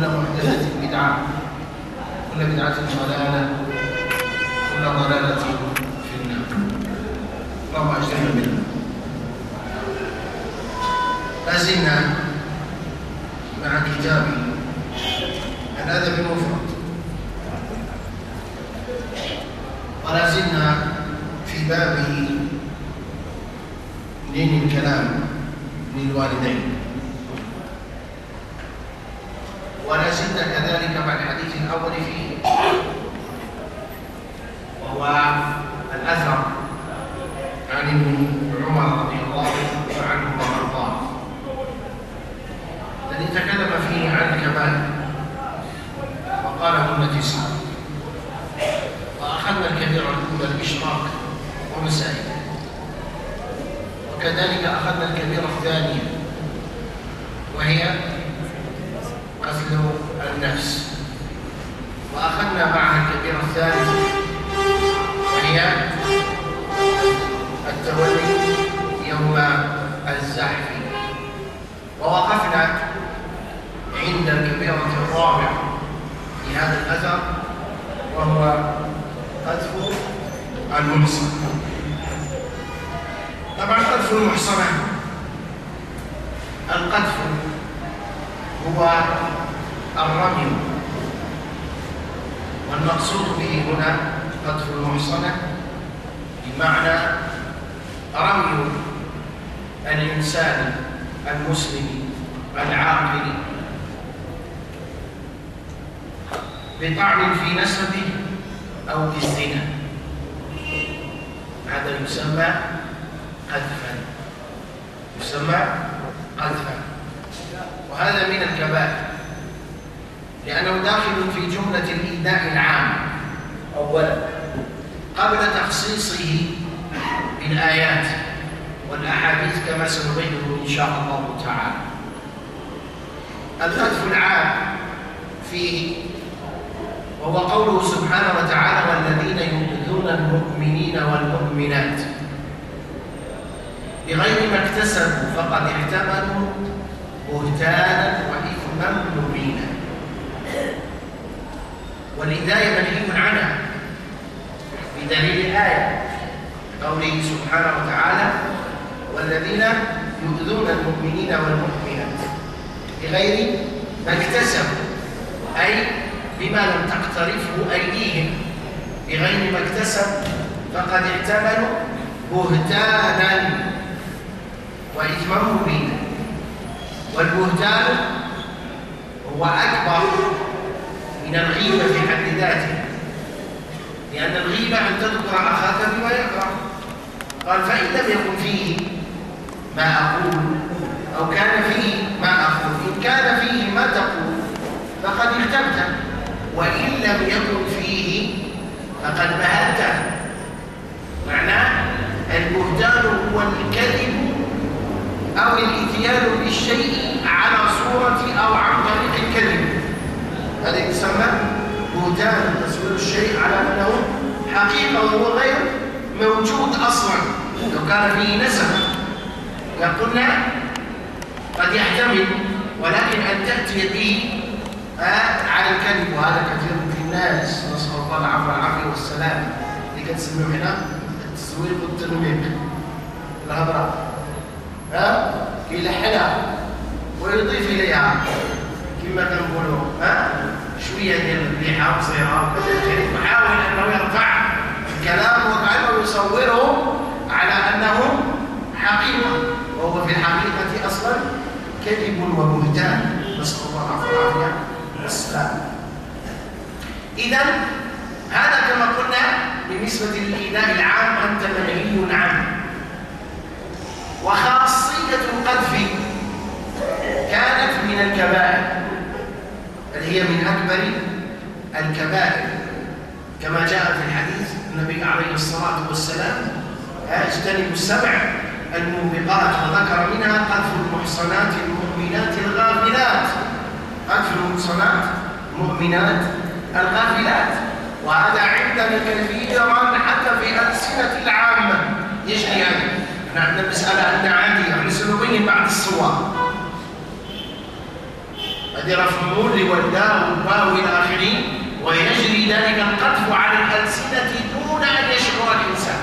وكل محدثه بدعة وكل بدعة ضلالة وكل ضلالة في النار. اللهم أجرنا منها. لا زلنا مع كتاب الادب المفرد ولا زلنا في باب دين الكلام للوالدين. ولا زلنا كذلك مع الحديث الأول فيه وهو الاثر عن ابن عمر رضي الله عنه وارضاه الذي تكلم فيه عن الكبائر وقال هن تسع واخذنا الكبيره الاولى الاشراك ومسائل وكذلك أخذنا الكبيرة الثانية وهي قتل النفس وأخذنا معها الكبيرة الثالثة وهي التولي يوم الزحف ووقفنا عند الكبيرة الرابعة في هذا الأثر وهو قذف المحصن طبعا قذف المحصنة القذف هو الرمي والمقصود به هنا قذف المحصنة بمعنى رمي الإنسان المسلم العاقل بطعن في نسبه أو بالزنا هذا يسمى قذفا يسمى قذفا وهذا من الكبائر لأنه داخل في جملة الإيذاء العام أولا قبل تخصيصه بالآيات والأحاديث كما سنبينه إن شاء الله تعالى القذف العام فيه وهو قوله سبحانه وتعالى والذين يؤذون المؤمنين والمؤمنات بغير ما اكتسبوا فقد احتملوا بهتانا وإثما مبينا. والهدايه منهي عنها بدليل الآية قوله سبحانه وتعالى والذين يؤذون المؤمنين والمؤمنات بغير ما اكتسبوا أي بما لم تقترفه أيديهم. بغير ما اكتسبوا فقد احتملوا بهتانا وإثما مبينا. والبهتان هو أكبر من الغيبة في حد ذاته. لأن الغيبة أن تذكر أخاك بما يكره. قال فإن لم يكن فيه ما أقول أو كان فيه ما أقول كان فيه ما تقول فقد اغتبت وإن لم يكن فيه فقد بهته معناه البهتان هو الكذب أو الإتيان بالشيء على صورة أو عن طريق الكذب. هذا يسمى بهتان تصوير الشيء على أنه حقيقة وهو غير موجود أصلا. لو كان فيه نسب قلنا قد يحتمل. ولكن أن تأتي به على الكذب وهذا كثير في الناس. نسأل الله العفو والعافية والسلام. اللي كتسميه هنا؟ التسويق والتنويق. الهضرة ها؟ يلحنها ويضيف إليها. كما كنقولوا ها شوية ديال الريحة قصيره يحاول أنه يرفع الكلام وكانه يصوره على أنه حقيقة وهو في الحقيقة أصلا كذب وبهتان. نسأل الله العفو والعافية. والسلام اذا هذا كما قلنا بالنسبة للايذاء العام أنت منهي عنه وخاصية القذف كانت من الكبائر بل هي من أكبر الكبائر. كما جاء في الحديث النبي عليه الصلاة والسلام أجتنبوا السبع الموبقات وذكر منها قذف المحصنات المؤمنات الغافلات. قذف المحصنات المؤمنات الغافلات. وهذا عندنا كثيرا حتى في ألسنة العامة. يجري هذا نحن عندنا مسألة أن عادية يعني سنبين بعض الصور. هذه رفع والداء والباء إلى آخره ويجري ذلك القذف على الألسنة دون أن يشعر الإنسان.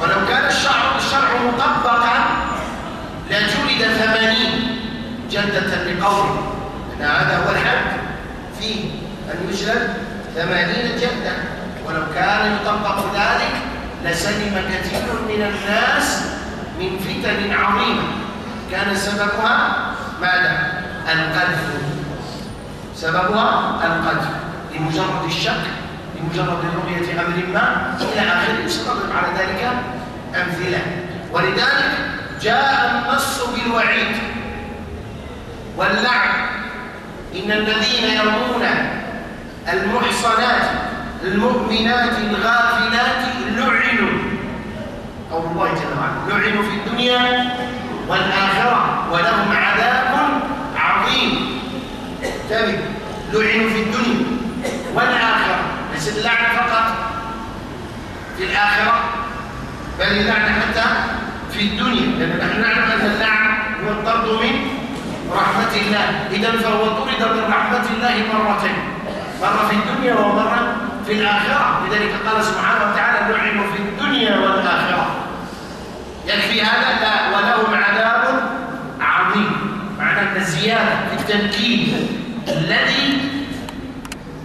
ولو كان الشرع الشرع مطبقا لجلد ثمانين جلدة لقوله أن هذا هو الحد فيه أن يجلد ثمانين جلدة. ولو كان يطبق ذلك لسلم كثير من الناس من فتن عظيمة. كان سببها ماذا؟ القذف. سببها القذف. لمجرد الشك. لمجرد رؤية أمر ما إلى آخره سنضرب على ذلك أمثلة. ولذلك جاء النص بالوعيد واللعن. إن الذين يرمون المحصنات المؤمنات الغافلات لعنوا. قول الله جل وعلا لعنوا في الدنيا والآخرة ولهم عذاب عظيم. انتبه لعنوا في الدنيا والآخرة. ليس اللعنة فقط في الآخرة بل اللعنة حتى في الدنيا لأن نحن نعلم أن اللعن هو الطرد من رحمة الله. إذا فهو طرد من رحمة الله مرتين مرة في الدنيا ومرة في الآخرة. لذلك قال سبحانه وتعالى لعنوا في الدنيا والآخرة. يكفي هذا؟ لا ولهم عذاب عظيم. معنى أن الزيادة في التنكيل الذي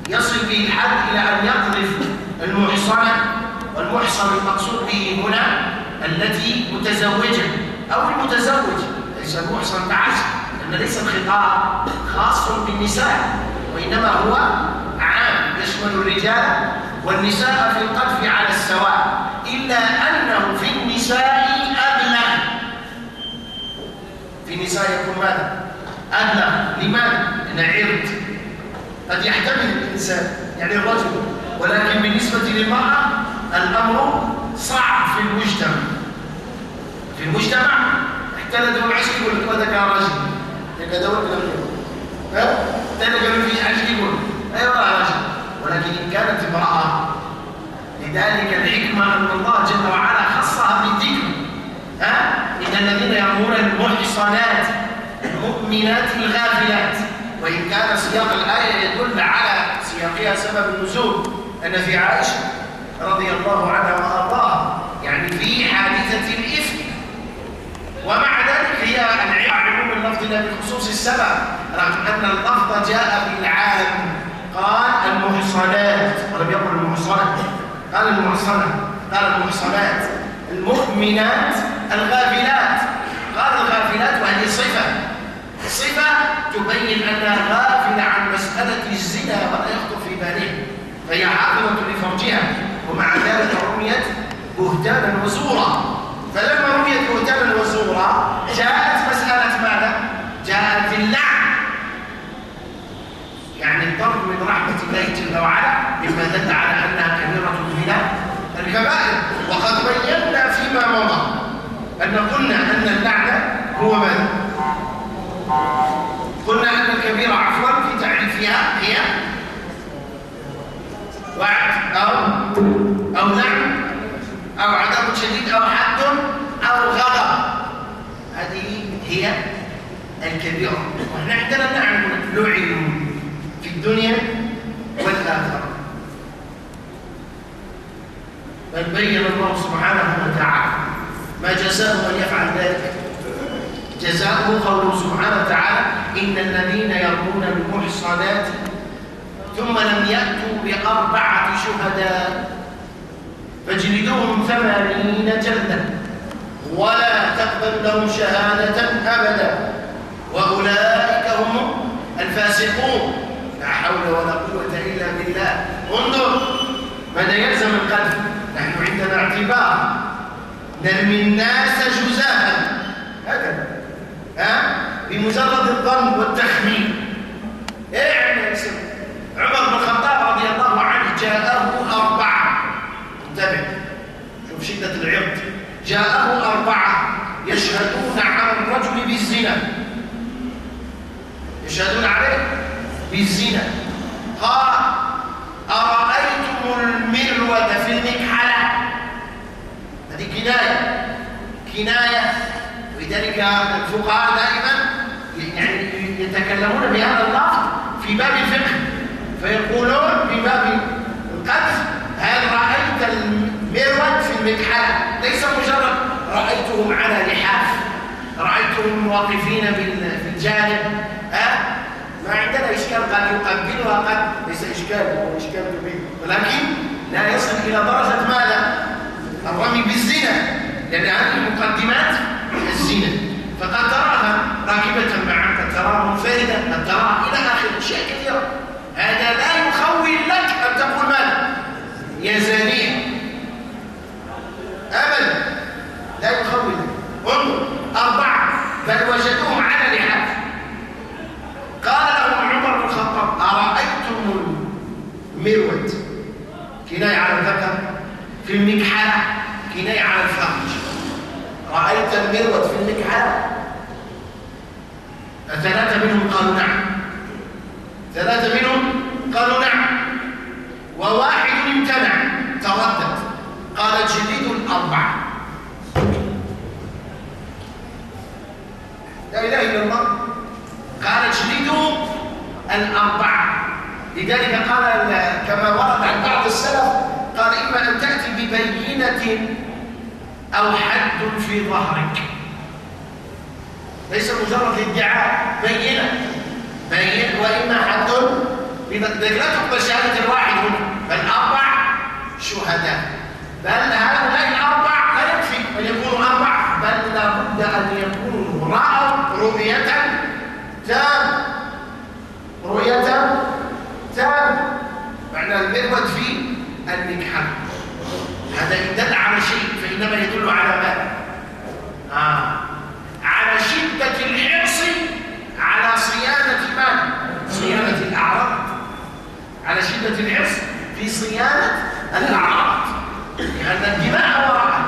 يصل به الحد إلى أن يقذف المحصنة والمحصن المقصود به هنا التي متزوجة أو المتزوج ليس المحصن تعز لأن ليس الخطاب خاص بالنساء وإنما هو عام يشمل الرجال والنساء في القذف على السواء إلا أنه في النساء أبلغ في النساء يكون ماذا؟ أبلغ لماذا؟ لأن عرض قد يحتمل الإنسان يعني الرجل. ولكن بالنسبة للمرأة الأمر صعب في المجتمع. في المجتمع احتلت العشق يقول لك هذا كان رجل. هذا ولد لم يكن؟ تلقى فيش عشق أيوة رجل. ولكن إن كانت امرأة لذلك الحكمة أن الله جل وعلا خصها بالذكر. ها؟ إن الذين يرمون المحصنات المؤمنات الغافلات. وإن كان سياق الآية يدل على سياقها سبب النزول أن في عائشة رضي الله عنها وأرضاها يعني في حادثة الإفك. ومع ذلك هي عموم اللفظ بخصوص السبب رغم أن اللفظ جاء بالعام قال المحصنات ولم يقل المحصنات قال المحصنات قال المحصنات. المؤمنات الغافلات. قال الغافلات وهذه صفة. صفة تبين أنها غافلة عن مسألة الزنا ولا يخطر في بالها فهي حافظة لفرجها. ومع ذلك رميت بهتانا وزورا. فلما رميت بهتانا وزورا جاءت مسألة ماذا؟ جاءت اللعن. يعني الطرد من رحمة الله جل وعلا مما دل على أنها كبيرة من الكبائر. وقد بينا فيما مضى. أن قلنا أن اللعنة هو ماذا؟ قلنا أن الكبيرة عفوا في تعريفها هي وعد أو أو لعن أو عذاب شديد أو حد أو غضب. هذه هي الكبيرة. ونحن عندنا نعلم لعنوا في الدنيا والآخرة. بل بين الله سبحانه وتعالى ما جزاء من يفعل ذلك. جزاؤه قوله سبحانه وتعالى إن الذين يرمون المحصنات ثم لم يأتوا بأربعة شهداء فاجلدوهم ثمانين جلدة ولا تقبل لهم شهادة أبدا. وأولئك هم الفاسقون. لا حول ولا قوة إلا بالله. انظر ماذا يلزم القلب نحن عندنا اعتبار. نرمي الناس جزافا هكذا. ها؟ بمجرد الظن والتخمين اعمل عمر بن الخطاب رضي الله عنه جاءه أربعة. انتبه. شوف شدة العرض. جاءه أربعة يشهدون على الرجل بالزنا. يشهدون عليه بالزنا. قال أرأيتم المرود في المكحلة؟ هذه كناية. كناية ولذلك الفقهاء دائما يعني يتكلمون بهذا اللفظ في باب الفقه فيقولون في باب القذف هل رأيت المرود في المكحلة ليس مجرد رأيتهم على لحاف رأيتهم واقفين في الجانب ها ما عندنا إشكال قد يقبلها قد ليس إشكال هو إشكال كبير ولكن لا يصل إلى درجة ماذا؟ الرمي بالزنا لأن هذه المقدمات الزنا. فقد تراها راكبة معك قد تراها منفردة قد تراها إلى آخر أشياء كثيرة. هذا لا يخول لك أن تقول ماذا؟ يا زانية. أبدا. لا يخول انظر. أربعة. بل وجدوهم على لحاف قال لهم عمر بن الخطاب أرأيتم المرود كناية على الذكر. في المكحلة. كناية على الفرج رأيت المرود في المكحلة ثلاثة منهم قالوا نعم. ثلاثة منهم قالوا نعم. وواحد امتنع. تردد. قال جديد الأربعة لا إله إلا الله. قال اجلدوا الأربعة. لذلك قال كما ورد عن بعض السلف قال إما أن تأتي ببينة أو حد في ظهرك. ليس مجرد ادعاء بينة. بين وإما حد لذلك لا تقبل شهادة الواحد هنا. بل أربع شهداء. بل هؤلاء الأربع لا يكفي أن يكونوا أربع. بل لابد أن يكونوا رأوا رؤية تام. رؤية تام. معنى المرود في النكحة هذا إن دل على شيء فإنما يدل على ماذا؟ آه. على شدة الحرص على صيانة ماذا؟ صيانة الأعراض على شدة الحرص في صيانة الأعراض لأن الدماء وراءها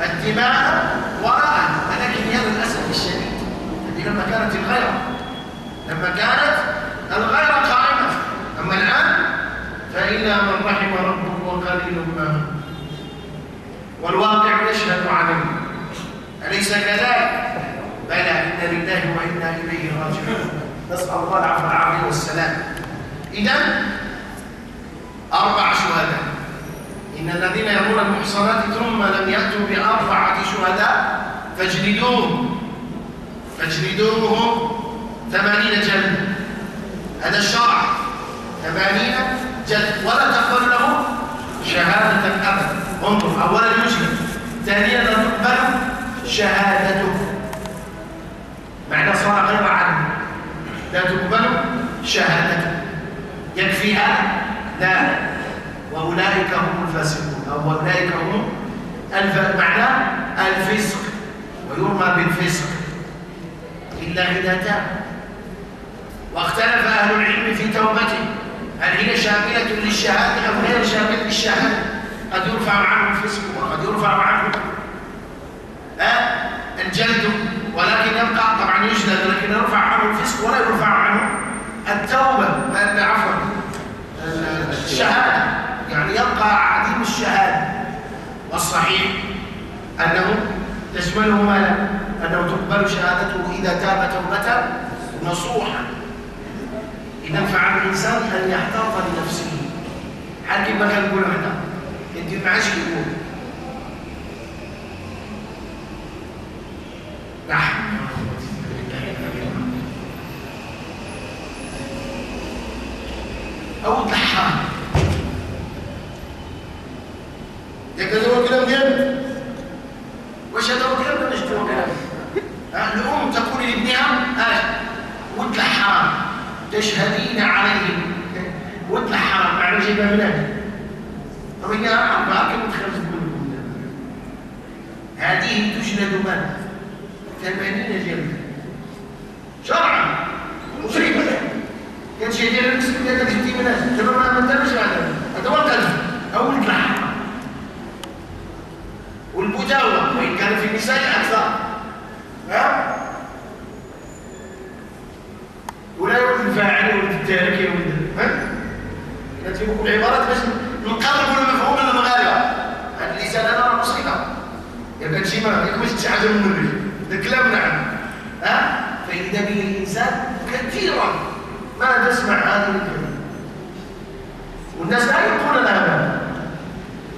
الدماء وراءها ولكن هذا للأسف الشديد لما كانت الغيرة لما كانت الغيرة قائمة أما الآن فإلا من رحم ربه وقليل ما والواقع يشهد عليه أليس كذلك؟ بلى إنا لله وإنا إليه راجعون نسأل الله العفو والعافية والسلام. إذا أربع شهداء. إن الذين يرون المحصنات ثم لم يأتوا بأربعة شهداء فاجلدوهم. فاجلدوهم ثمانين جلد هذا الشرع. ثمانين جلد. ولا تقبل له شهادة أبدا انظر أولا يجلد ثانيا لا تقبل شهادته. معنى صار غير عنه لا تقبل شهادته يكفي هذا لا. وأولئك هم الفاسقون. أو أولئك هم الف... معنى الفسق. ويرمى بالفسق. إلا إذا تاب. واختلف أهل العلم في توبته. هل هي شاملة للشهادة أو غير شاملة للشهادة؟ قد يرفع عنه الفسق وقد يرفع عنه؟ الجلد. ولكن يبقى طبعا يجلد لكن يرفع عنه الفسق ولا يرفع عنه التوبة عفوا الشهادة. يعني يبقى عديم الشهادة. والصحيح أنه تشمله ماذا؟ أنه تقبل شهادته إذا تاب توبة نصوحا. إذا فعل الإنسان أن يحتاط لنفسه. حاكم ما كان يقول هنا أنت معاش يقول نحن أو تلحان يا هو كلام جامد وش هذا هو كلام نشتوى الأم تقول لابنها آه وتلحان تشهدين عليهم وتلحان معنى جيبها من هذا رجاء أربعة كم تخرج هذه تجلد من ثمانين جلدة شرعا مصيبة كان شيء ديال المسلم ديال جدي من هذا تمام ما درش هذا هذا هو القلب أو اللحم والمداوة وإن كان في النساء أكثر ها ولا يقول الفاعل ولا التارك ولا ها كانت يقول عبارات باش نقرب المفهوم للمغاربة اللسان هذا مصيبة يبقى شي ما يكونش شي حاجة من النبي ده كلام نعم ها فإذا به الإنسان كثيرا ما تسمع هذه الكلمة والناس لا يقولون لها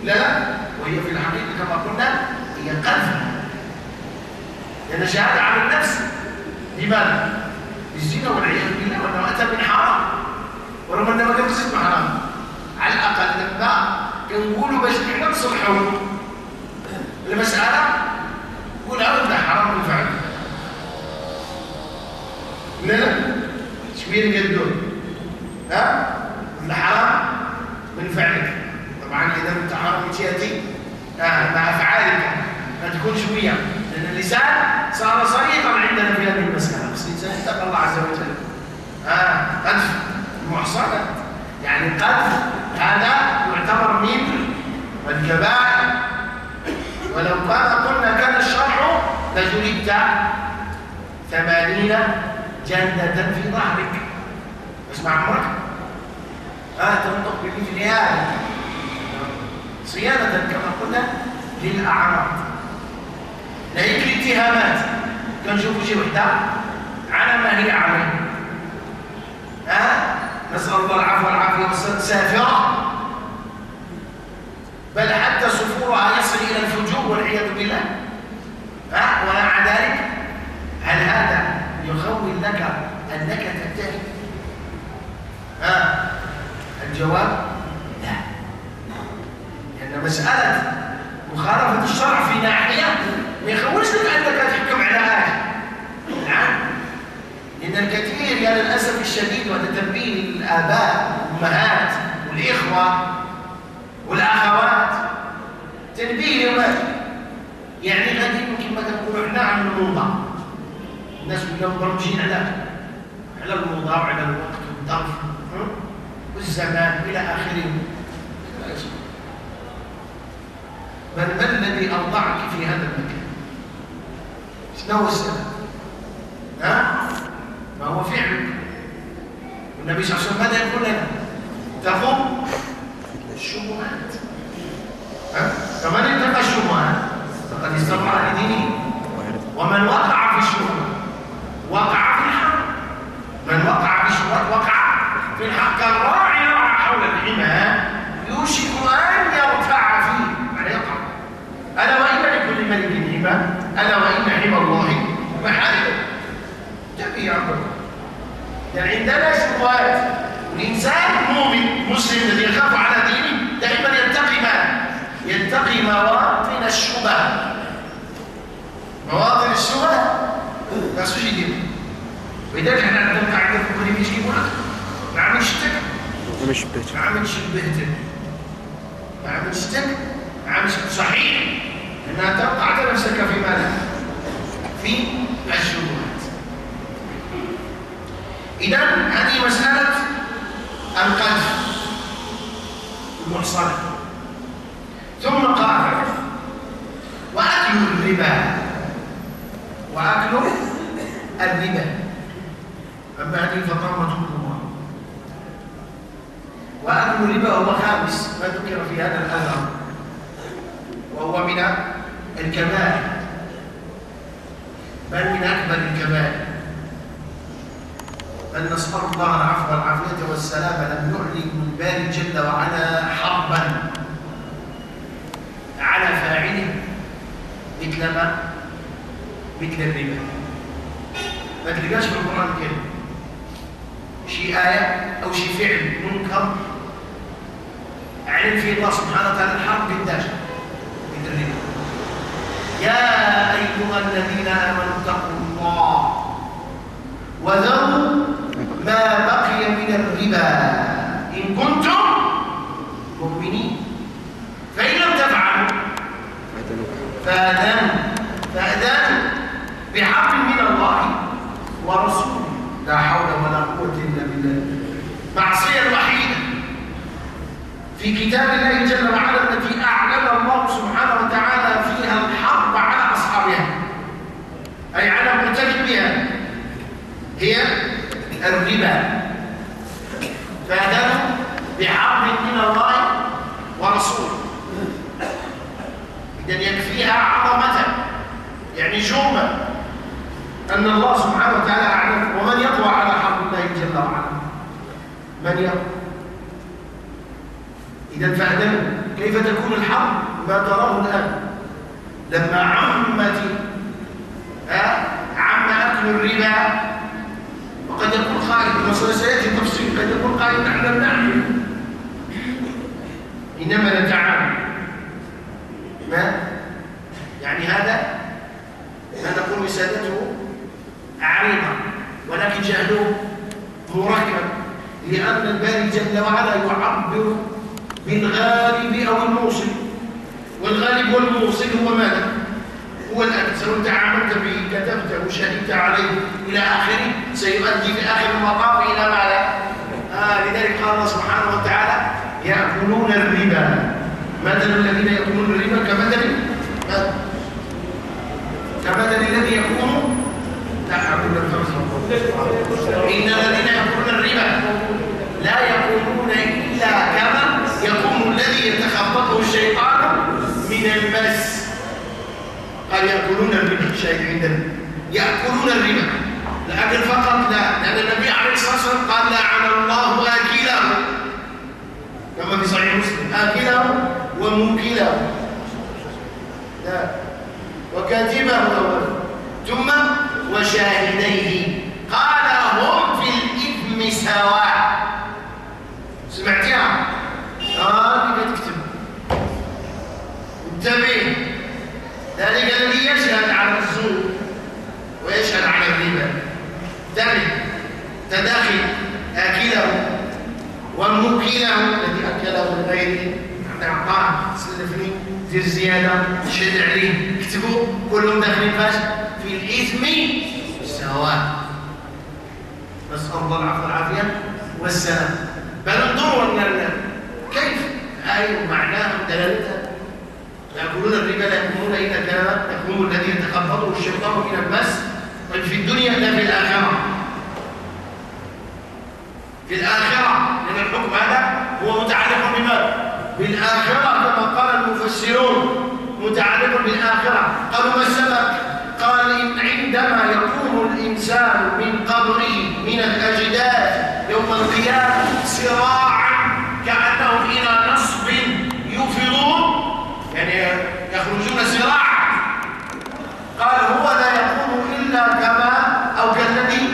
لا لا وهي في الحقيقة كما قلنا هي قذف لأن شهادة على النفس لماذا؟ بالزنا والعياذ بالله وأنه أتى من حرام. ورغم أنه ما كان بسيط حرام على الأقل لما كنقولوا باش نحن نصلحوا المسألة قول هذا حرام بالفعل. لا لا. شوية قدون ها؟ الحرام من فعلك طبعا إذا أنت حرام تأتي آه مع أفعالك. ما تكون لأن اللسان صار صريحا عندنا في هذه المسألة. بس الإنسان اتقى الله عز وجل. آه قذف. المحصنة يعني قذف. هذا يعتبر من الكبائر ولو كان قلنا كان الشرع لجلدت ثمانين جلدة في ظهرك. اسمع عمرك. آه تنطق بمثل هذا. صيانة كما قلنا للأعراض. نهيك الاتهامات. كنشوفوا شي وحدة؟ على ما هي عليه. ها؟ نسأل الله العفو والعافية. سافرة. بل حتى سفورها يصل إلى الفجور والعياذ بالله. ها؟ ومع ذلك؟ هل هذا يخول لك أنك تنتهي ها؟ الجواب لا. لأن مسألة مخالفة الشرع في ناحية ما يخولش لك أنك تحكم على آية نعم. لأن الكثير يا للأسف الشديد وهذا تنبيه للآباء والأمهات والإخوة والأخوات تنبيه لهم يعني غادي يمكن ما تنقولوا إحنا عن الموضة. الناس كلهم برمجين على على الموضة وعلى الوقت والظرف والزمان إلى آخره. من ما الذي أوضعك في هذا المكان؟ شنو السبب. ها؟ ما هو فعلك والنبي صلى الله عليه وسلم ماذا يقول لنا؟ تقوم الشبهات. فمن اتقى الشبهات فقد استبرأ لدينه ومن وقع في الشبهات وقع في الحق. من وقع في الشبهات وقع في الحق كالراعي يرعى حول الحمى يوشك أن يرتع فيه. معنى يقع ألا وإن لكل ملك حمى ألا وإن حمى الله محارم تبي يا عبد يعني عندنا شبهات الإنسان المؤمن مسلم الذي يخاف على دينه دائما يتقي ما؟ يتقي مواطن الشبهة. مواطن الشبهة؟ ما سوش يدير ولذلك إحنا عندنا قاعدة في القريب لك ما عملش شتك ما شبهت ما عملش شبهتك ما عملش شتك ما عملش صحيح؟ انها توقعت نفسك في ماذا؟ في الشبهات إذا هذه مسألة القذف المحصنة. ثم قال وأكل الربا. وأكل الربا. أما هذه فطامة الله وأكل الربا هو خامس ما ذكر في هذا الاثر وهو من الكبائر بل من أكبر الكبائر بل نسأل الله العفو والعافية والسلام لم يعلن من جل وعلا حربا على فاعله مثل ما مثل الربا. ما تلقاش في القرآن الكريم شي آية أو شي فعل منكر علم في الله سبحانه وتعالى الحرب بالداش يا أيها الذين آمنوا اتقوا الله وذروا ما بقي من الربا. إن كنتم مؤمنين. فإن لم تفعلوا فأذنوا. فأذنوا بحق من الله ورسوله. لا حول ولا قوة إلا بالله معصية الوحيدة في كتاب الله جل وعلا التي أعلن الله سبحانه وتعالى فيها الحرب على أصحابها. أي على مرتكبها هي الربا. فأذنوا بحق من الله ورسوله. إذن يكفيها عظمة يعني جرما أن الله سبحانه وتعالى أعلم. ومن يقوى على حرب الله جل وعلا؟ من يقوى إذا فأذنوا كيف تكون الحرب؟ ما تراه الآن. لما عمت عم أكل الربا وقد يكون قائل سيأتي تفصيل قد يكون قائل نحن لم نعمل. إنما نتعامل. ما يعني هذا ما نقول وسادته عريضة ولكن جهله مركب لأن الباري جل وعلا يعبر بالغالب أو الموصل. والغالب والموصل هو ماذا؟ هو الآن سواء تعاملت به. كتبت وشهدت عليه. إلى آخره. سيؤدي في آخر المطاف إلى ماذا؟ آه لذلك قال الله سبحانه وتعالى يأكلون الربا. مثل الذين يأكلون الربا كمثل كمثل الذي يكون أقول إن الذين يأكلون الربا لا يكونون إلا من المس قال يأكلون الربا. شيء عندنا يأكلون الربا. لكن فقط لا. لأن النبي عليه الصلاة والسلام قال لعن الله آكله. كما في صحيح مسلم. آكله وموكله. لا. وكاتبه أولا. ثم وشاهديه. قال هم في الإثم سواء. سمعتها؟ آه تكتب انتبه ذلك الذي يشهد على الزور ويشهد على الربا. انتبه تداخل آكله وموكله الذي أكله لغيره اعطاه سلفني دير زياده شد عليه. اكتبوا كلهم داخلين فاش. في الإثم سواء نسال الله العفو والعافيه والسلام. بل انظروا كيف آية معناها دلالتها. يأكلون الربا لا يكونون إلا كان يكون الذي يتخبطه الشيطان من المس في الدنيا لا في الآخرة. في الآخرة. لأن الحكم هذا هو متعلق بماذا؟ بالآخرة كما قال المفسرون. متعلق بالآخرة. قالوا ما السبب؟ قال إن عندما يقوم الإنسان من قبره من الأجداث يوم القيامة صراعا كأنهم إلى يعني يخرجون صراعا قال هو لا يقوم إلا كما أو كالذي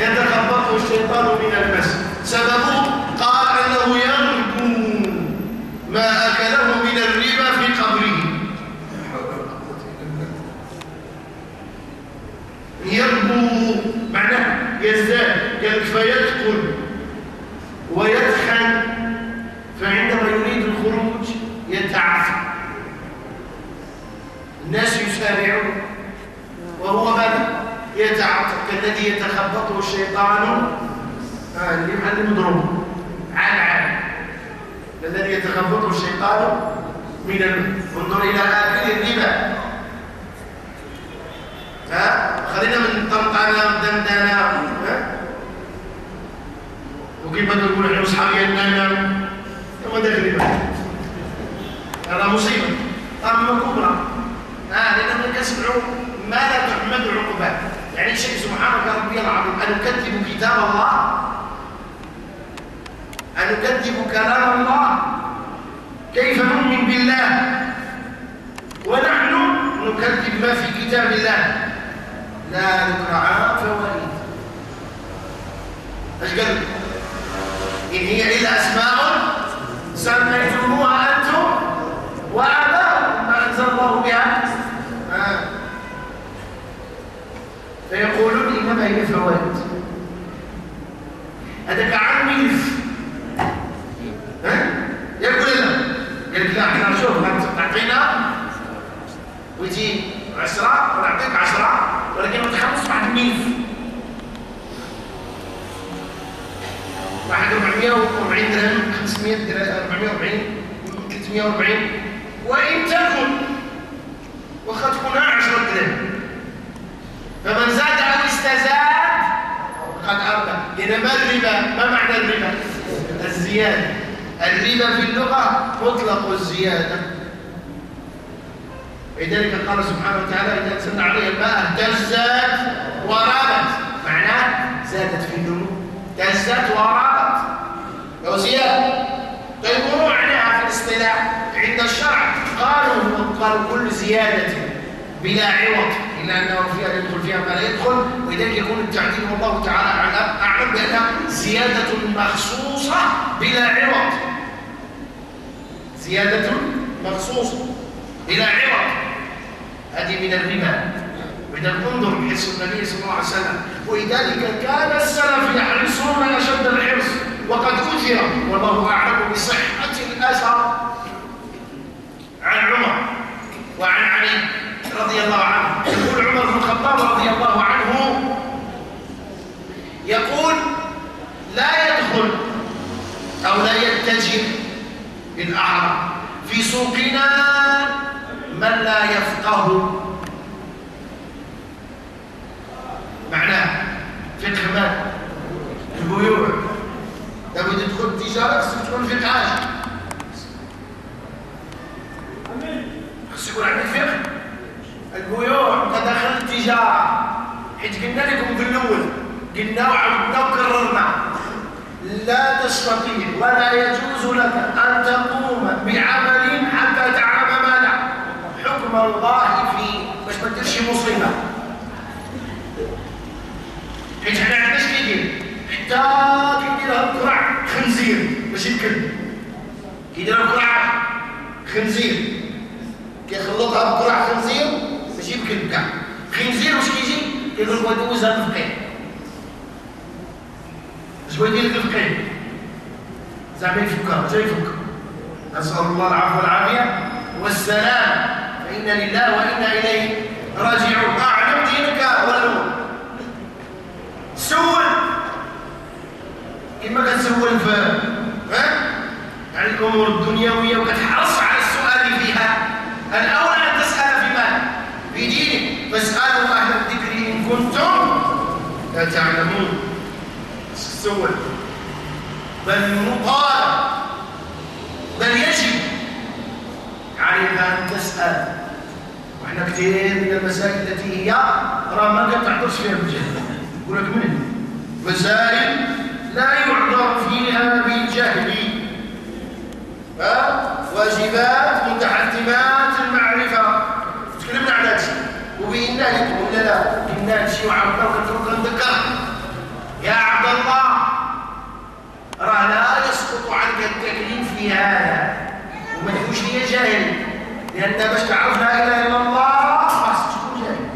يتخبطه الشيطان من المس. سببه قال أنه يغدو ما أكله من الربا في قبره. يربو معناه يزداد فيدخل ويدخن فعندما الناس يسارعون. وهو ماذا؟ يتعاطى كالذي يتخبطه الشيطان آه اللي مضروب. عن عن الذي يتخبطه الشيطان من انظر إلى اكل الربا. ها؟ خلينا من طمطنه دندنه ها؟ وكيف تقول إحنا اصحاب ينانا ثم داخل هذا مصيبة. طمه كبرى. ها لأن الكسب ما لا تحمد عقباه يعني شيء سبحانك ربي العظيم ان نكذب كتاب الله؟ أن نكذب كلام الله؟ كيف نؤمن بالله؟ ونحن نكذب ما في كتاب الله. لا نكرع فوائد إيش قال؟ إن هي إلا أسماء سميتموها أنتم وآباؤكم ما أنزل الله بها آه. فيقولون إنما هي فوائد هذا كعن ملف ها؟ يقول لنا قال لك لا إحنا شوف تعطينا ويجي عشرة ونعطيك عشرة ولكن متخلص واحد ملف واحد 440 درهم 500 درهم 440 340 وإن تكن وقد تكون 10 درهم. فمن زاد أو استزاد فقد أربى لأن ما الربا؟ ما معنى الربا؟ الزيادة. الربا في اللغة مطلق الزيادة. لذلك قال سبحانه وتعالى إذا أنزلنا عليها الماء اهتزت ورابت. معناه زادت في النمو اهتزت ورابت. لو زيادة. طيب معناها في الاصطلاح عند الشرع قالوا قالوا كل زيادة بلا عوض. إلا أنه فيها يدخل فيها ما لا يدخل ولذلك يكون التعديل والله تعالى أعلم بأنها زيادة مخصوصة بلا عوض. زيادة مخصوصة بلا عوض. هذه من الربا من انظر حرص النبي صلى الله عليه وسلم. ولذلك كان السلف يحرصون اشد الحرص وقد اثر والله أعلم بصحة الأثر عن عمر وعن علي. رضي الله عنه. يقول عمر بن الخطاب رضي الله عنه يقول لا يدخل أو لا يتجه بالاعراب في سوقنا من لا يفقه. معناه فقه مال. البيوع. لابد تدخل التجاره خصك تكون فقه خصك يكون عندك فقه. البيوع تدخل التجارة. حيت قلنا لكم في الأول قلنا وعودنا وكررنا لا تستطيع ولا يجوز لك أن تقوم بعمل حتى تعلم ماذا حكم الله فيه باش ما ديرش مصيبة. حيت حنا عندنا شنو كيدير حتى كيديرها القرع خنزير ماشي الكلب كيديرها القرع خنزير. كيخلطها بقرع خنزير ماشي بكلب كاع خنزير واش كيجي؟ كيقول لك دوزها بالفقيه اش بغا يدير الفقيه زعما يفكر جاي يفكر. نسال الله العفو والعافية والسلام. فانا لله وإنا إليه راجعون. أعلم دينك ولا سول. كما كتسول في ها؟ على الأمور الدنيوية وكتحرص على السؤال فيها. الأولى ان تسال في مال في دينك فاسالوا أهل الذكر إن كنتم لا تعلمون. سول بل مطالب بل يجب عليك أن تسال وإحنا كثير من المسائل التي هي راه ما كتعطش فيها الجهل يقول لك من؟ مسائل لا يعذر فيها بالجهل. واجبات متحتمات المعرفة وبينا لكم ولا لا. قلنا شيء وعرفنا وكنترك نذكر يا عبد الله راه لا يسقط عنك التكليف في هذا. وما تقولش لي جاهل. لأن باش تعرف لا إله إلا الله خاصك تكون جاهل.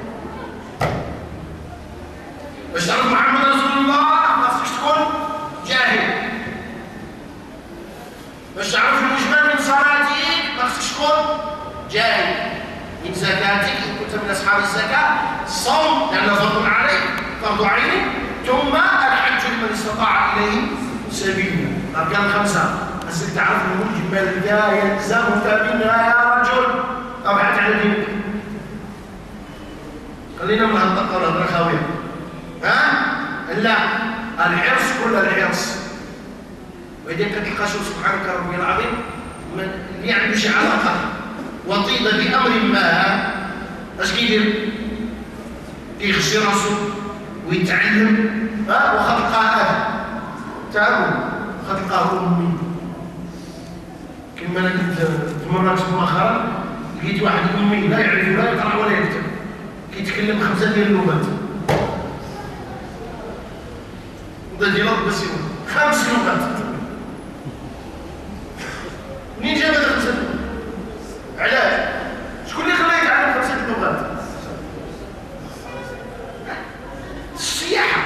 باش تعرف محمد رسول الله خاصك تكون جاهل. باش تعرف المجمل من صلاتك خاصك تكون جاهل. من زكاتك إن كنت من أصحاب الزكاة الصوم لأنه فرض عليك فرض عينك ثم الحج لمن استطاع إليه سبيلا اركان خمسة بس تعرف المجمل لا يلزمك منها يا رجل. عن دينك. خلينا من هالطقره الرخاويه ها؟ لا الحرص كل الحرص. وإذا كتلقى شوف سبحانك ربي العظيم من اللي عنده شي علاقة. وطيب بأمر ما اش كيدير؟ يغشي راسو ويتعلم ها وخلقها تعالوا تلقاه منه كما أنا كنت مرات مؤخرا لقيت واحد أمي لا يعرف ولا يقرا ولا يكتب. كيتكلم خمسة ديال اللغات. وده ديال رب خمس لغات. منين جاب هذا علاش شكون اللي خلاه يتعلم خمسة اللغات السياحة.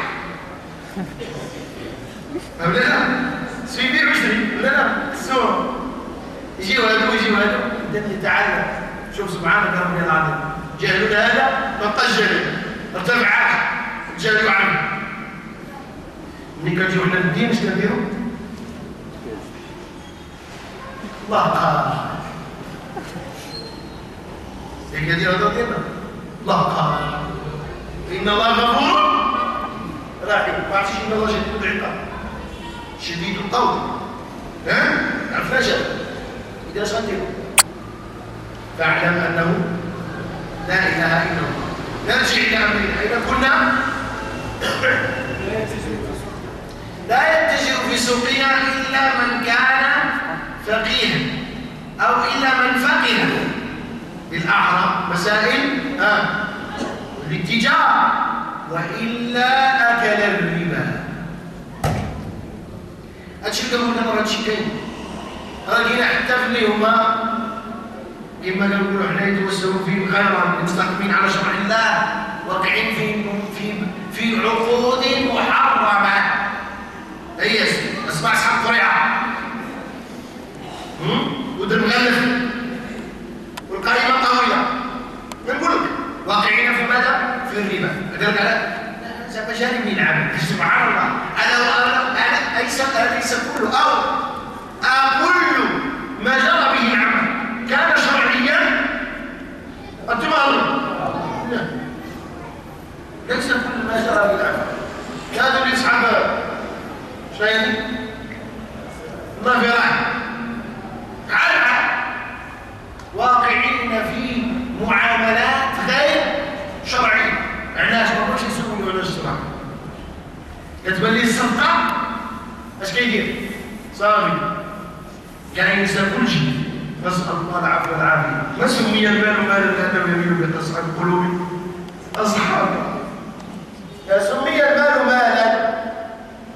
فهم لا سيدي عشري ولا لا السور يجيو هذا ويجيو هذا بدأت يتعلم شوف سبحانك ربي العظيم جهلون هذا فطجلوا ارتفع. جهلوا عنه ملي كنجيو حنا للدين اش كنديرو؟ الله قال هي هذا ديالنا الله قال. إن الله غفور رحيم. ما عرفتش إن الله شديد العقاب. شديد الطول ها؟ عرفناش. اش غنديرو فاعلم أنه لا إله إلا الله. نرجع إلى أمرنا. إذا كنا لا يتجر في سوقها إلا من كان فقيها أو إلا من فقه بالاعراب مسائل آه. الاتجار وإلا أكل الربا. هادشي كنقول لهم هادشي كاين. راه كاين حتى في اللي هما كما كنقولوا حنا يتوسلوا في خيرا مستقيمين على شرع الله واقعين في في في عقود محرمة. هي أسمع اصحاب قريعه ودر مغلف. والقائمة طويله نقول لك واقعين في ماذا؟ في الربا. على زعما جاني من العمل. سبحان الله. أنا أنا ليس ليس كله أو كل ما جرى به العمل. كان شرعيا؟ أنتم لا ليس كل ما جرى به العمل. كانوا لاصحاب شايف؟ ما في راحه على واقعين في معاملات غير شرعية. علاش ما بغاش يسولوا على الشرع كتبان لي الصفقه اش كيدير؟ صافي. كان ينسى كل شيء نسال الله العفو والعافية. ما سمي المال مالا لأنه يميل بتصعد القلوب. أصحاب. سمي المال مالا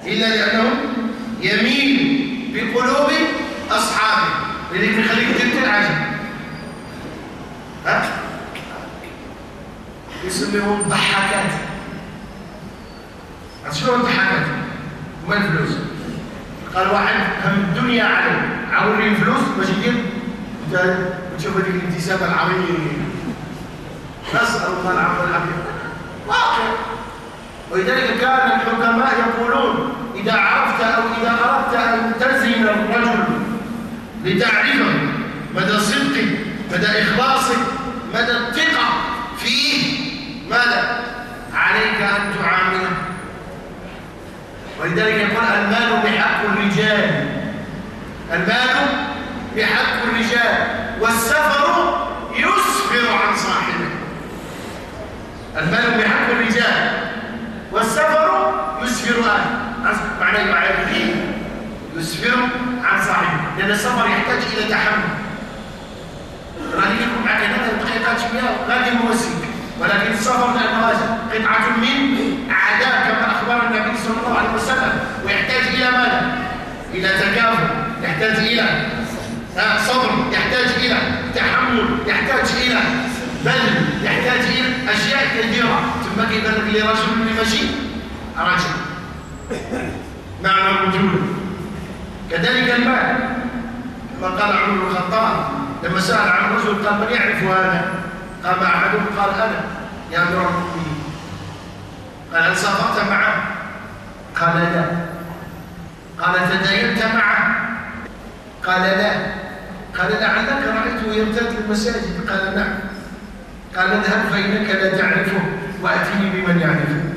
إلا لأنه يميل بقلوب يسميهم ضحكات شنو الضحكات هما الفلوس قال واحد هم الدنيا عليه عاوري فلوس باش يدير؟ انت تشوف هذيك الابتسامة العظيمة. نسال الله العفو والعافية. واقع. ولذلك كان الحكماء يقولون إذا عرفت أو إذا أردت أن تزن الرجل لتعرفه مدى صدقه مدى إخلاصه مدى الثقة فيه ماذا عليك أن تعامله؟ ولذلك يقول المال بحق الرجال. المال بحق الرجال. والسفر يسفر عن صاحبه. المال بحق الرجال. والسفر يسفر معنى يعرفه يسفر عن صاحبه. لأن السفر يحتاج إلى تحمل. معك هنا دقيقة شوية. غادي موسيك ولكن السفر لأنه قطعة من أعداء كما أخبر النبي صلى الله عليه وسلم. ويحتاج إلى ماذا؟ إلى تكافؤ يحتاج إلى صبر. يحتاج إلى تحمل. يحتاج إلى بل يحتاج إلى أشياء كثيرة. ثم كيبان لك لي رجل اللي ماشي رجل. معنى الرجولة كذلك المال. كما قال عمر بن الخطاب لما سأل عن رجل قال من يعرف هذا؟ قام أحدهم قال أنا يا أمير المؤمنين. قال هل سافرت معه؟ قال لا. قال تداينت معه؟ قال لا. قال لعلك رأيته يرتد المساجد؟ قال نعم. قال اذهب فإنك لا تعرفه وأتني بمن يعرفه.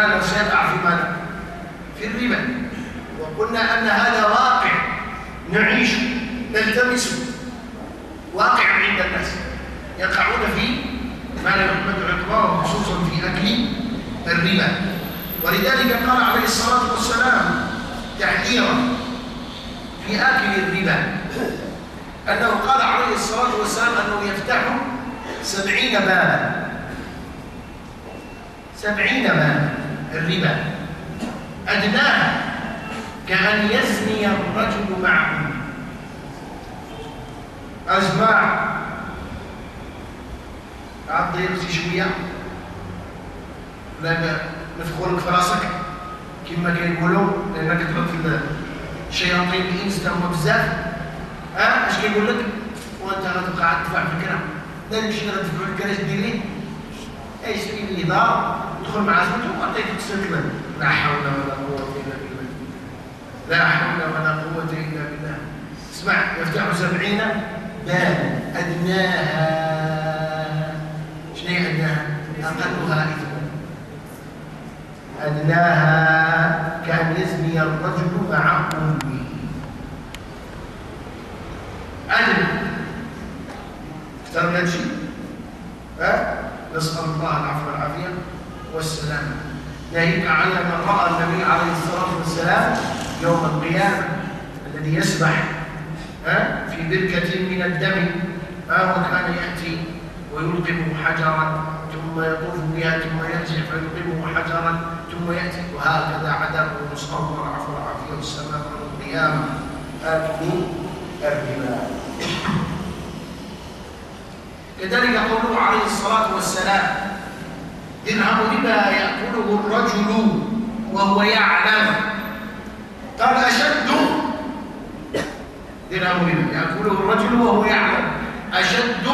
معناه سيقع في ماذا؟ في الربا. وقلنا أن هذا واقع. نعيش نلتمسه واقع عند الناس. يقعون في ما لا يحمد عقباه خصوصا في أكل الربا. ولذلك قال عليه الصلاة والسلام تحذيرا في آكل الربا. أنه قال عليه الصلاة والسلام أنه يفتح سبعين بابا. سبعين بابا. الربا. أدناها كأن يزني الرجل معه. أجمع عضي شوية. لا لك في راسك. كما كيقولوا لانك تحط الشياطين الانس تاهما بزاف. ها اش كيقول لك؟ وأنت غتبقى تدفع فكره لا نمشي غتدفع فكره اش دير لي إيش لي دار دخل مع زوجته وعطيك تستسلم لا حول ولا قوة إلا بالله. لا حول ولا قوة إلا بالله. اسمع يفتح سبعين باب أدناها. شنو هي أدناها؟ أقلها اثما أدناها كأن يزني الرجل مع أمه أدنى اختار شيء ها؟ نسأل الله العفو والعافية. والسلام. ناهيك على من رأى النبي عليه الصلاة والسلام يوم القيامة الذي يسبح في بركة من الدم وكان يأتي ويلقم حجرا ثم يطوف بها ثم يرجع فيلقمه حجرا ثم يأتي وهكذا عذابه الله العفو والعافية والسلام يوم القيامة. آكلوا الربا كذلك قوله عليه الصلاة والسلام درهم ربا يأكله الرجل وهو يعلم قال أشد درهم ربا يأكله الرجل وهو يعلم أشد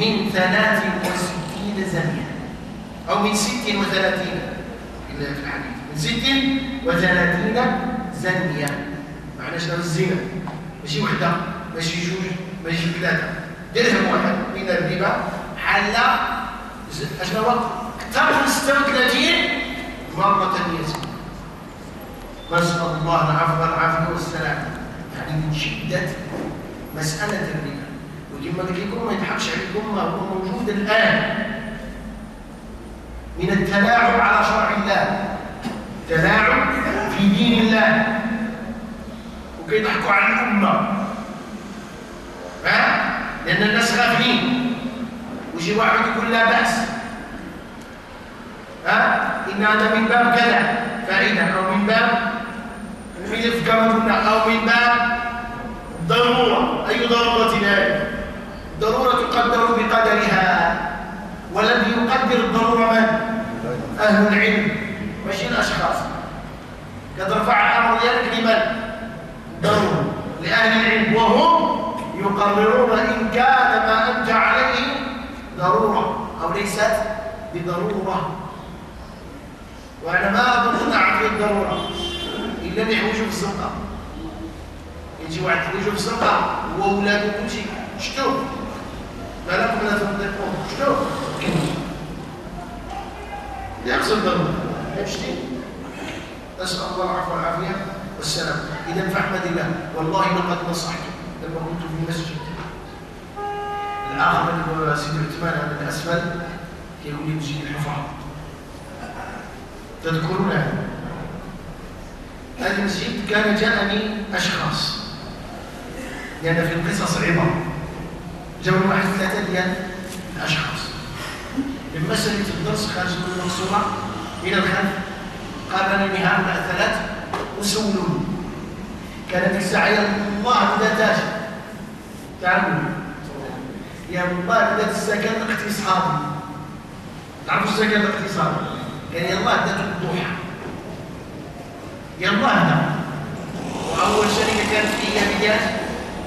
من ثلاث وستين زانية أو من ست وثلاثين في الحديث. من ست وثلاثين زانية معنى شنو الزنا؟ ماشي وحدة ماشي جوج ماشي ثلاثة. درهم واحد. من الربا حل أشنو وقت من 36 مرة يزيد نسأل الله العفو والعافية والسلام. يعني من شدة مسألة الربا. وكما قلت لكم ما يضحكش عليكم ما هو موجود الآن. من التلاعب على شرع الله. تلاعب في دين الله. وكيضحكوا على الأمة. ها؟ لأن الناس غافلين. ويجي واحد يقول لا بأس. ها؟ إن هذا من باب كذا. فائدة أو من باب ملف كما قلنا. أو من باب ضرورة. أي ضرورة هذه ضرورة تقدر بقدرها. والذي يقدر الضرورة من؟ أهل العلم. ماشي الأشخاص. قد رفع الأمر ديالك لمن؟ ضرورة. لأهل العلم. وهم يقررون إن كان ما أنت عليه ضرورة أو ليست بضرورة. وأنا ما أظن أعرف الضرورة. إلا اللي يحوجوا في الزنقة. يجي واحد يحوجوا في الزنقة وأولاده كل شيء شتو؟ ما لكم لا تصدقون شتو؟ يحصل ضرورة. يمشي نسأل الله العفو والعافية والسلام. إذا فاحمد الله. والله لقد نصحت لما كنت في المسجد الآخر اللي هو سيد العثمان هذا الأسفل يقول لي تجي الحفاظ. تذكرون المسجد كان جاءني أشخاص. لأن في القصص عبر جاءوا واحد ثلاثة ديال الأشخاص لما سألت الدرس خارج من المقصورة إلى الخلف. قابلني هؤلاء ثلاث وسولوني كان في الساعة يا الله بدا تاج تعالوا يا الله بدات السكن الاقتصادي تعرفوا السكن الاقتصادي يعني الله بدات الضحى الله هذا وأول شركة كانت هي بدايه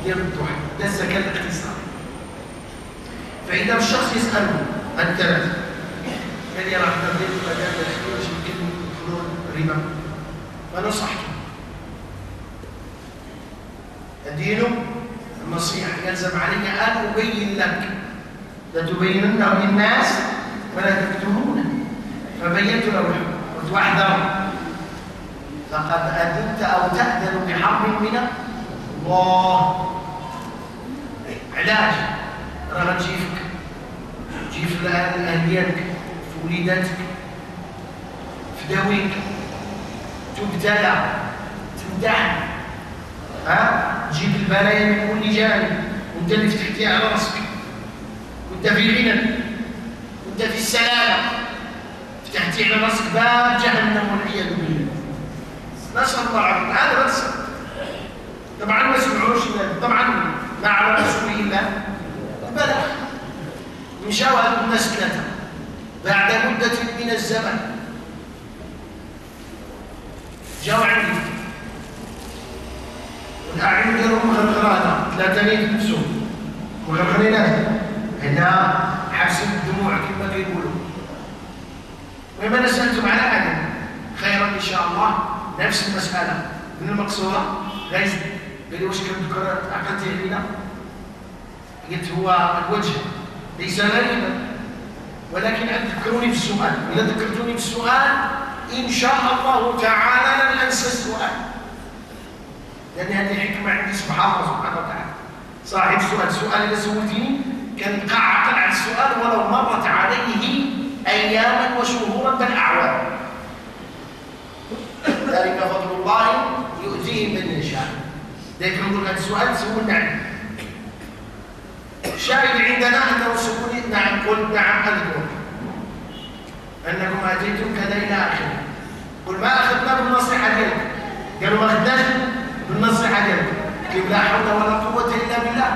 ديال الضحى ده السكن الاقتصادي فإذا الشخص يسأله قال لي راه ندير المجال الاخير يمكن يدخلون ربا فنصحته الدين النصيحة. يلزم علي أن أبين لك. لتبيننه للناس ولا تكتمونه فبينت له قلت واحذر فقد أذنت أو تأذن بحرب من الله. علاج. في الأهل ديالك في وليداتك في داويك. تبتلى تمتحن ها؟ تجيب البلايا من كل جانب. وانت اللي فتحتيها على راسك. وانت في الغنى وانت في السلامة. فتحتي على راسك باب جهنم والعياذ بالله. نسال الله العافيه هذا بس طبعا ما سمعوش طبعا ما على رسوله الا البلاغ مشاو هذو الناس بعد مدة من الزمن. جاوا عندي الأعين ديالهم مغرغرانة ثلاثة نفسهم مغرغرينات هنا حبس الدموع كما كيقولوا أنا سألتم على عدم خيرا إن شاء الله. نفس المسألة. من المقصورة؟ غير قال لي واش كنذكر عقلتي علينا قلت هو الوجه. ليس غريبا. ولكن تذكروني في السؤال؟ إذا ذكرتوني في السؤال إن شاء الله تعالى لن أنسى السؤال. لأن هذه حكمة عندي سبحان الله سبحانه وتعالى. صاحب السؤال السؤال اللي سولتني كان قاعة على السؤال أياما وشهورا بل أعوام ذلك فضل الله يؤتيه من يشاء. لكن نقول هذا السؤال سولنا عنه شاهد عندنا أنه سئل نعم قلت نعم أذكر. أنكم أتيتم كذا إلى آخره قل ما أخذنا بالنصيحة ديالك قالوا ما أخذناش بالنصيحة ديالك كيف لا حول ولا قوة إلا بالله.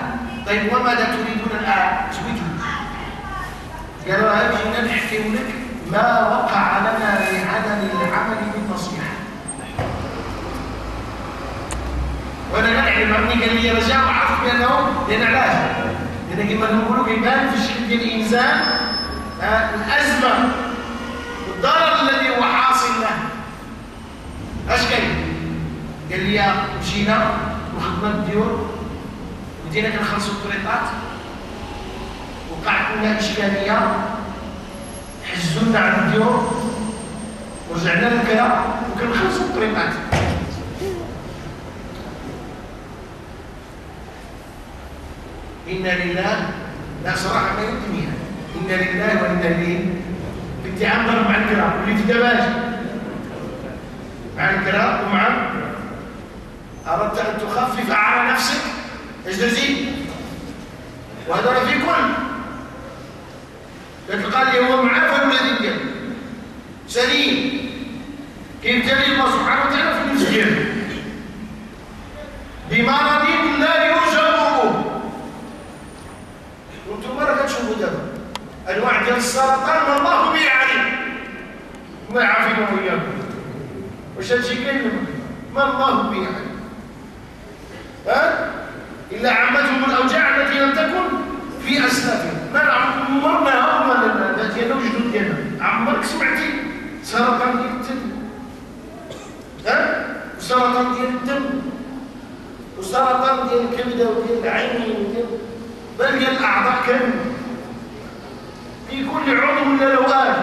طيب وماذا تريدون الآن؟ قالوا هل جينا نحكي لك ما وقع لنا لعدم العمل بالنصيحة. وأنا نعلم ابني قال لي رجاء وعرفت بأنه لأن علاش لأن كما نقولوا كيبان في الشكل ديال الإنسان آه، الأزمة والضرر الذي هو حاصل له. اش كاين قال لي مشينا وخدنا الديور بدينا كنخلصوا الطريطات وقعت لنا اشكاليه حزونا على الديور ورجعنا للكرا وكنخلصوا الطريطات إنا لله لا صراحة ما يمكن إنا لله وإنا إليه. بدي عنبر مع الكرام وليت دابا مع الكرام ومع أردت أن تخفف على نفسك. تزيد وهذا في كل. لكن قال لي هو معافى الذي قال سليم. كيف تلي الله سبحانه وتعالى في المسجد. بمرض لا ضره وأنتم مرة كتشوفوا دابا أنواع ديال السرطان والله به عليم. ما يعافينا وياكم واش هادشي كاين؟ ما الله به عليم ها إلا عمتهم الأوجاع التي لم تكن في أسلافهم ما عمرنا هم ديالنا وجدود ديالنا عمرك سمعتي سرطان ديال الدم ها وسرطان ديال الدم وسرطان ديال الكبده وديال العين وديال بل ديال الاعضاء كامله في كل عضو من الاوقات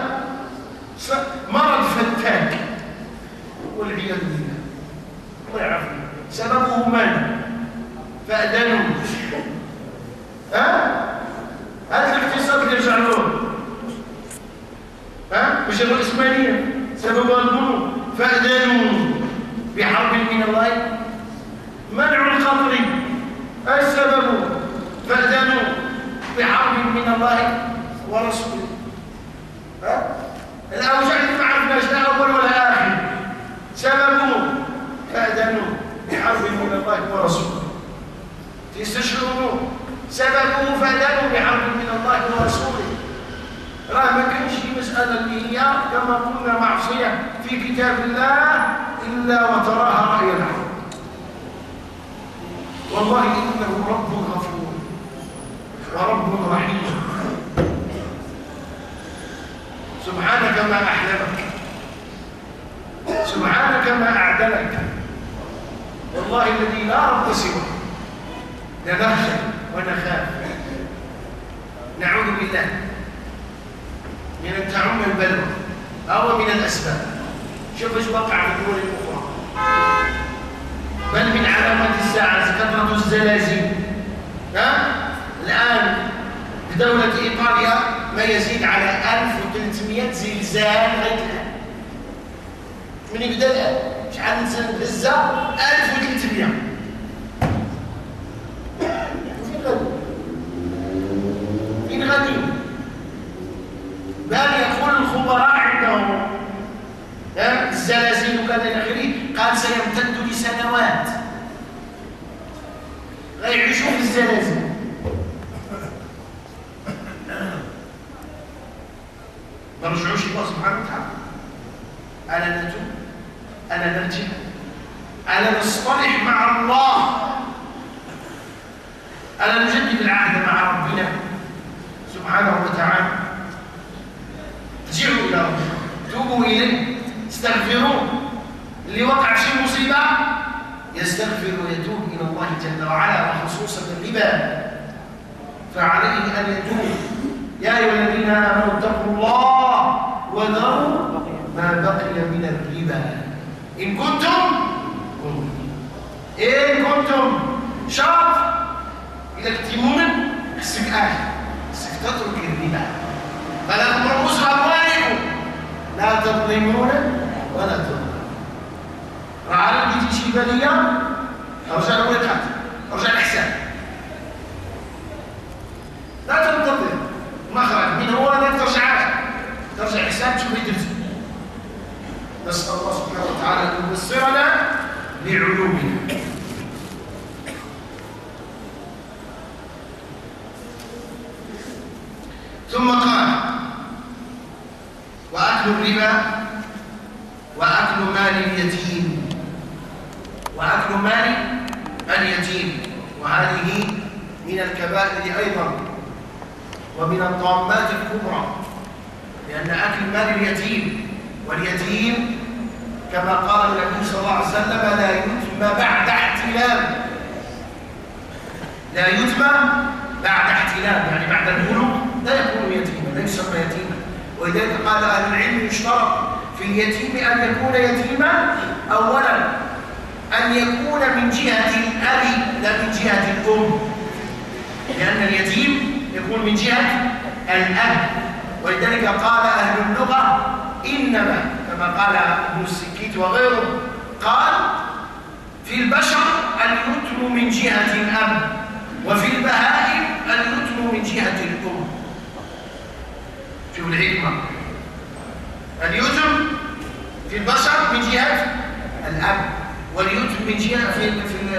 مرض فتاك والعياذ بالله الله يعافينا سببه ماذا فأذنوا ها هذا الاقتصاد اللي يرجعون ها وش الرأسمالية سبب البنوك فأذنوا بحرب من الله منع القطر السبب فأذنوا بحرب من الله ورسوله ها الأوجاع ما عرفناش لا أول ولا آخر سببه فأذنوا بحرب من الله ورسوله تستشعروا سببه فأذنوا بحرب من الله ورسوله راه ما كانش مسألة اللي هي كما قلنا معصية في كتاب الله إلا وتراها رأي الحق والله إنه رب غفور ورب رحيم سبحانك ما أحلمك. سبحانك ما أعدلك. والله الذي لا رب سوى نخشى ونخاف. نعوذ بالله من أن تعم البلوى أو من الأسباب. شوف إيش وقع في الدول الأخرى. بل من علامات الساعة كثرة الزلازل. ها؟ دولة إيطاليا ما يزيد على 1300 زلزال لغاية الآن. من يبدأ الآن؟ شحال من سنة هزة 1300 فين غادي؟ فين غادي؟ بل يقول الخبراء عندهم؟ الزلازل وكذا إلى آخره. قال سيمتد لسنوات. غيعيشوا في الزلازل. ما الله سبحانه وتعالى. ألا نتوب ألا نرجع؟ ألا نصطلح مع الله؟ ألا نجدد العهد مع ربنا سبحانه وتعالى؟ ارجعوا إلى ربكم. توبوا إليه. استغفروه. اللي وقع شيء مصيبة يستغفر ويتوب إلى الله جل وعلا وخصوصا الربا. فعليه أن يتوب. يا أيها الذين آمنوا اتقوا الله وذروا ما بقي من الربا. إن كنتم إن كنتم؟ شرط إذا كنت مؤمن خصك آخر خصك تترك الربا. فلكم رؤوس أموالكم لا تظلمون ولا تظلمون. عارف كي تجي بليه أرجع الورقات أرجع الحساب لا تنتظر. مخرج هو؟ لا ترجع ترجع الحساب تشوف درت نسال الله سبحانه وتعالى ان يبصرنا بعلومنا ثم قال وأكل الربا وأكل مال اليتيم. وأكل مال اليتيم. وهذه من الكبائر أيضا. ومن الطامات الكبرى لأن أكل مال اليتيم واليتيم كما قال النبي صلى الله عليه وسلم لا يتم بعد احتلام. لا يتم بعد احتلام يعني بعد البلوغ لا يكون يتيما لا يسمى يتيما. ولذلك قال أهل العلم يشترط في اليتيم أن يكون يتيما اولا أن يكون من جهة الأب لا من جهة الأم. لأن اليتيم يكون من جهة الاب ولذلك قال أهل اللغة إنما كما قال ابن السكيت وغيره قال في البشر اليتم من جهة الأب وفي البهائم اليتم من جهة الأم. شوف الحكمة. اليتم في البشر من جهة الأب واليتم من جهة في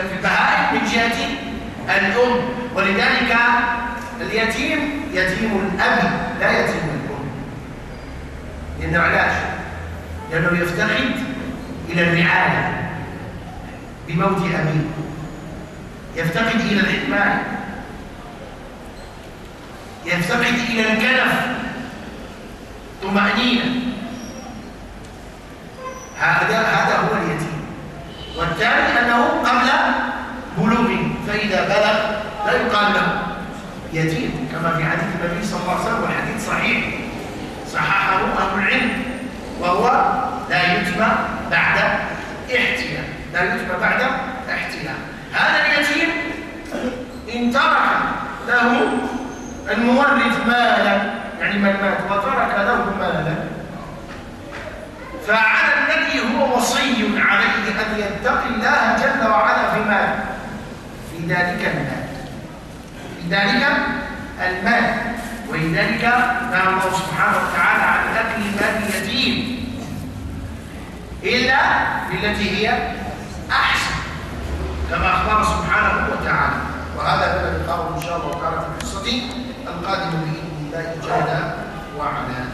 في البهائم من جهة الأم. ولذلك اليتيم يتيم الأب لا يتيم الأم. لأنه علاش لأنه يفتقد إلى الرعاية بموت أبيه يفتقد إلى الحماية. يفتقد إلى الكنف. طمأنينة. هذا هذا هو اليتيم. والثاني أنه قبل بلوغه فإذا بلغ لا يقال له. يتيم كما في حديث النبي صلى الله عليه وسلم والحديث صحيح. صححه أهل العلم وهو لا يتم بعد احتلال. لا يتم بعد احتلال. هذا اليتيم إن ترك له المورث مالا يعني من مات وترك له مالا. فعلى الذي هو وصي عليه أن يتقي الله جل وعلا في مال في ذلك المال. في ذلك المال ولذلك نهى الله سبحانه وتعالى عن أكل مال اليتيم إلا بالتي هي أحسن كما أخبر سبحانه وتعالى. وهذا بما نقرأه إن شاء الله تعالى في القصة القادمة بإذن الله جل وعلا